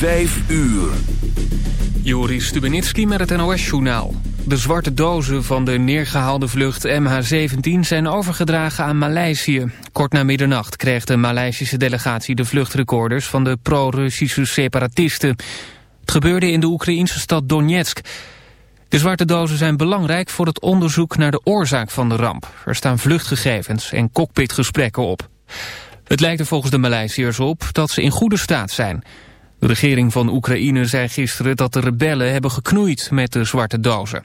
Vijf uur. Joris Stubenitski met het NOS-journaal. De zwarte dozen van de neergehaalde vlucht MH17 zijn overgedragen aan Maleisië. Kort na middernacht kreeg de Maleisische delegatie de vluchtrecorders van de pro-Russische separatisten. Het gebeurde in de Oekraïnse stad Donetsk. De zwarte dozen zijn belangrijk voor het onderzoek naar de oorzaak van de ramp. Er staan vluchtgegevens en cockpitgesprekken op. Het lijkt er volgens de Maleisiërs op dat ze in goede staat zijn. De regering van Oekraïne zei gisteren dat de rebellen hebben geknoeid met de zwarte dozen.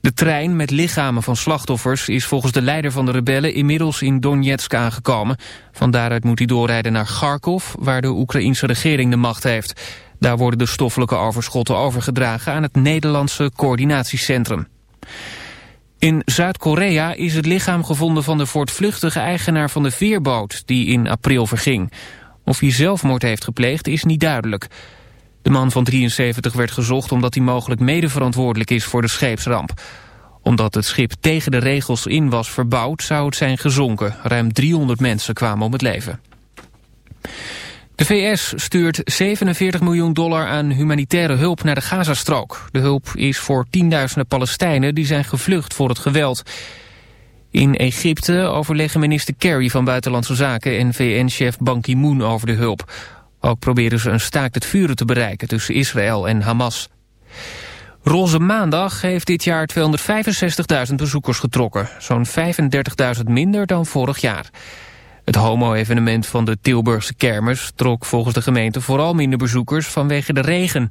De trein met lichamen van slachtoffers is volgens de leider van de rebellen inmiddels in Donetsk aangekomen. Van daaruit moet hij doorrijden naar Kharkov, waar de Oekraïnse regering de macht heeft. Daar worden de stoffelijke overschotten overgedragen aan het Nederlandse coördinatiecentrum. In Zuid-Korea is het lichaam gevonden van de voortvluchtige eigenaar van de veerboot die in april verging. Of hij zelfmoord heeft gepleegd is niet duidelijk. De man van 73 werd gezocht omdat hij mogelijk medeverantwoordelijk is voor de scheepsramp. Omdat het schip tegen de regels in was verbouwd zou het zijn gezonken. Ruim 300 mensen kwamen om het leven. De VS stuurt 47 miljoen dollar aan humanitaire hulp naar de Gazastrook. De hulp is voor tienduizenden Palestijnen die zijn gevlucht voor het geweld. In Egypte overleggen minister Kerry van Buitenlandse Zaken en VN-chef Ban Ki-moon over de hulp. Ook proberen ze een staakt het vuren te bereiken tussen Israël en Hamas. Roze Maandag heeft dit jaar 265.000 bezoekers getrokken. Zo'n 35.000 minder dan vorig jaar. Het homo-evenement van de Tilburgse kermis trok volgens de gemeente vooral minder bezoekers vanwege de regen.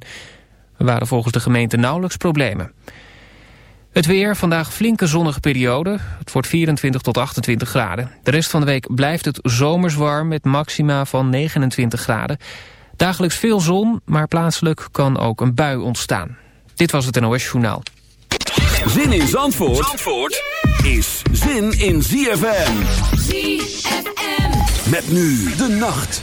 Er waren volgens de gemeente nauwelijks problemen. Het weer, vandaag flinke zonnige periode. Het wordt 24 tot 28 graden. De rest van de week blijft het zomers warm met maxima van 29 graden. Dagelijks veel zon, maar plaatselijk kan ook een bui ontstaan. Dit was het NOS Journaal. Zin in Zandvoort, Zandvoort is zin in ZFM. ZFM. Met nu de nacht.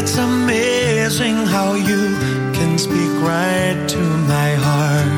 It's amazing how you can speak right to my heart.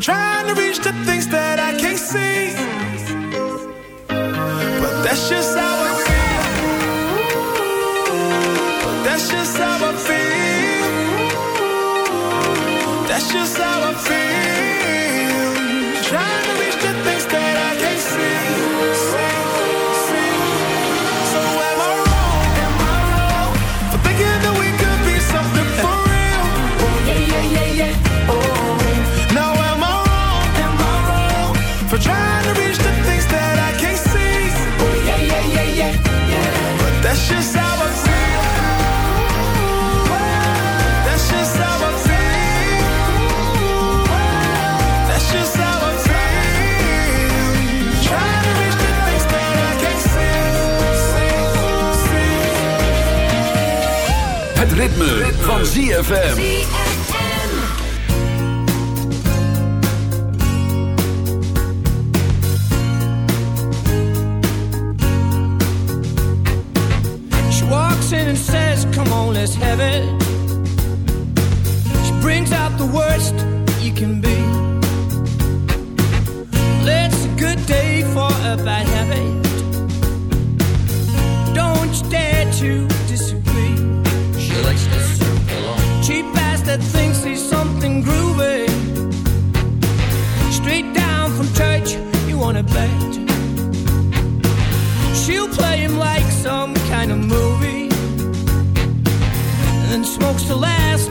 Trying to reach the things Het ritme, van ZFM. She walks in and says, Come on, let's have it.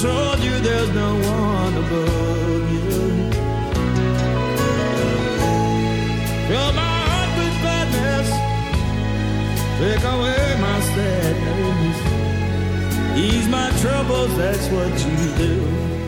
told you there's no one above you. Fill my heart with sadness, take away my sadness, ease my troubles, that's what you do.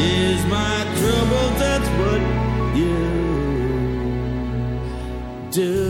is my trouble. That's what you do.